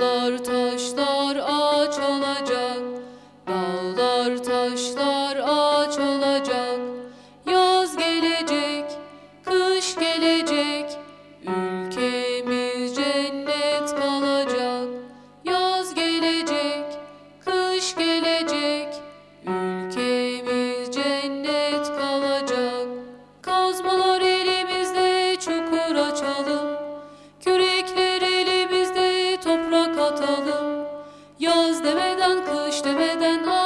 Dağlar taşlar ağaç olacak Dağlar taşlar demeden kış demeden